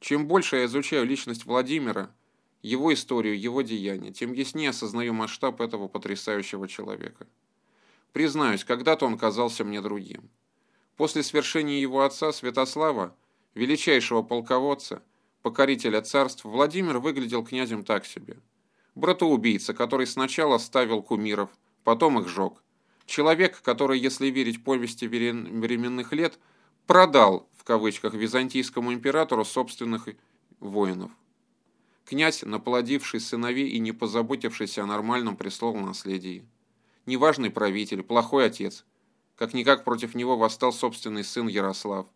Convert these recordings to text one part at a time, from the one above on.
Чем больше я изучаю личность Владимира, его историю, его деяния, тем яснее осознаю масштаб этого потрясающего человека. Признаюсь, когда-то он казался мне другим. После свершения его отца Святослава, величайшего полководца, покорителя царств, Владимир выглядел князем так себе. Братоубийца, который сначала ставил кумиров, потом их жег. Человек, который, если верить повести временных лет, продал, в кавычках, византийскому императору собственных воинов. Князь, наплодивший сыновей и не позаботившийся о нормальном престолном наследии. Неважный правитель, плохой отец. Как-никак против него восстал собственный сын Ярослав,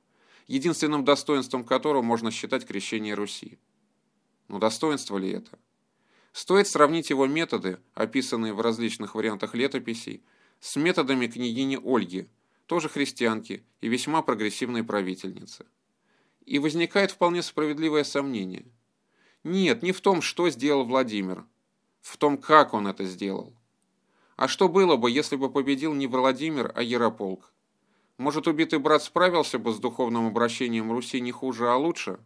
единственным достоинством которого можно считать крещение Руси. Но достоинство ли это? Стоит сравнить его методы, описанные в различных вариантах летописей, с методами княгини Ольги, тоже христианки и весьма прогрессивной правительницы. И возникает вполне справедливое сомнение – нет, не в том, что сделал Владимир. В том, как он это сделал. А что было бы, если бы победил не Владимир, а Ярополк? Может, убитый брат справился бы с духовным обращением Руси не хуже, а лучше?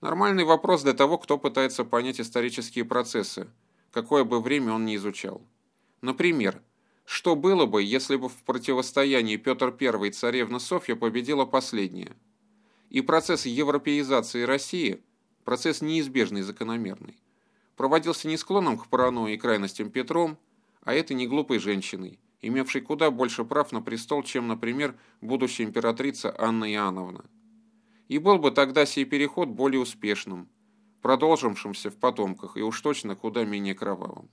Нормальный вопрос для того, кто пытается понять исторические процессы, какое бы время он ни изучал. Например, что было бы, если бы в противостоянии Петр I и царевна Софья победила последняя? И процесс европеизации России – Процесс неизбежный и закономерный. Проводился не склоном к паранойи и крайностям Петром, а этой неглупой женщиной, имевшей куда больше прав на престол, чем, например, будущая императрица Анна Иоанновна. И был бы тогда сей переход более успешным, продолжившимся в потомках и уж точно куда менее кровавым.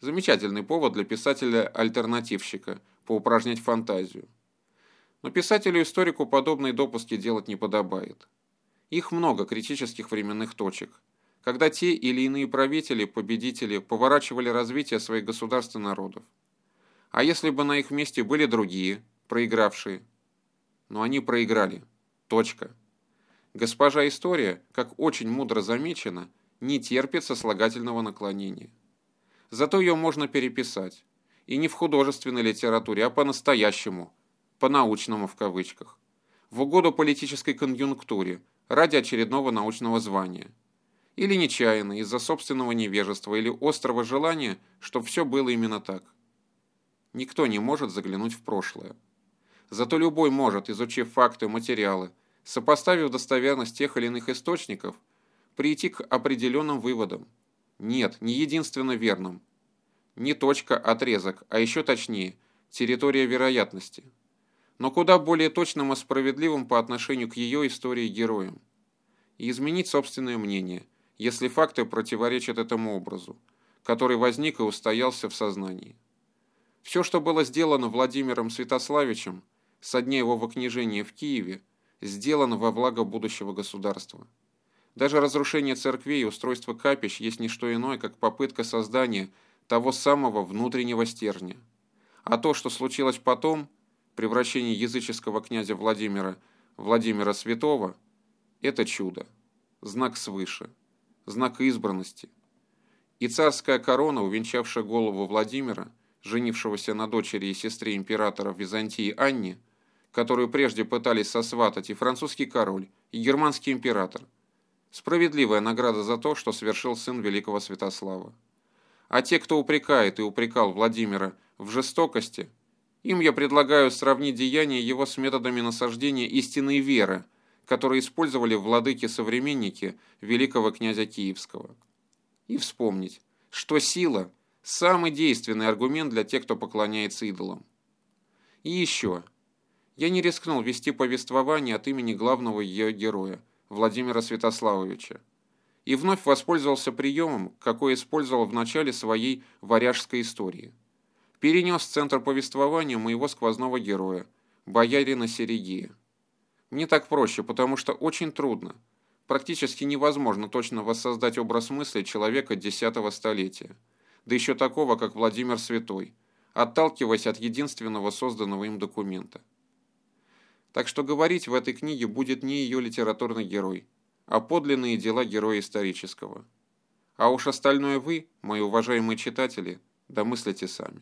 Замечательный повод для писателя-альтернативщика поупражнять фантазию. Но писателю-историку подобные допуски делать не подобает. Их много критических временных точек, когда те или иные правители, победители поворачивали развитие своих государств и народов. А если бы на их месте были другие, проигравшие? Но они проиграли. Точка. Госпожа история, как очень мудро замечено, не терпит сослагательного наклонения. Зато ее можно переписать. И не в художественной литературе, а по-настоящему, по-научному в кавычках. В угоду политической конъюнктуре – ради очередного научного звания. Или нечаянно, из-за собственного невежества или острого желания, чтобы все было именно так. Никто не может заглянуть в прошлое. Зато любой может, изучив факты, материалы, сопоставив достоверность тех или иных источников, прийти к определенным выводам. Нет, не единственно верным. Не точка, отрезок, а еще точнее, территория вероятности – но куда более точным и справедливым по отношению к ее истории героям. И изменить собственное мнение, если факты противоречат этому образу, который возник и устоялся в сознании. Все, что было сделано Владимиром Святославичем со дня его вокнижения в Киеве, сделано во благо будущего государства. Даже разрушение церквей и устройство капищ есть не что иное, как попытка создания того самого внутреннего стержня. А то, что случилось потом – превращение языческого князя Владимира Владимира Святого – это чудо, знак свыше, знак избранности. И царская корона, увенчавшая голову Владимира, женившегося на дочери и сестре императора Византии Анне, которую прежде пытались сосватать и французский король, и германский император. Справедливая награда за то, что совершил сын великого Святослава. А те, кто упрекает и упрекал Владимира в жестокости – им я предлагаю сравнить деяния его с методами насаждения истинной веры, которые использовали владыки-современники великого князя Киевского. И вспомнить, что сила – самый действенный аргумент для тех, кто поклоняется идолам. И еще. Я не рискнул вести повествование от имени главного ее героя, Владимира Святославовича, и вновь воспользовался приемом, какой использовал в начале своей варяжской истории – перенес центр повествования моего сквозного героя, боярина Серегия. Мне так проще, потому что очень трудно, практически невозможно точно воссоздать образ мысли человека десятого столетия, да еще такого, как Владимир Святой, отталкиваясь от единственного созданного им документа. Так что говорить в этой книге будет не ее литературный герой, а подлинные дела героя исторического. А уж остальное вы, мои уважаемые читатели, домыслите сами.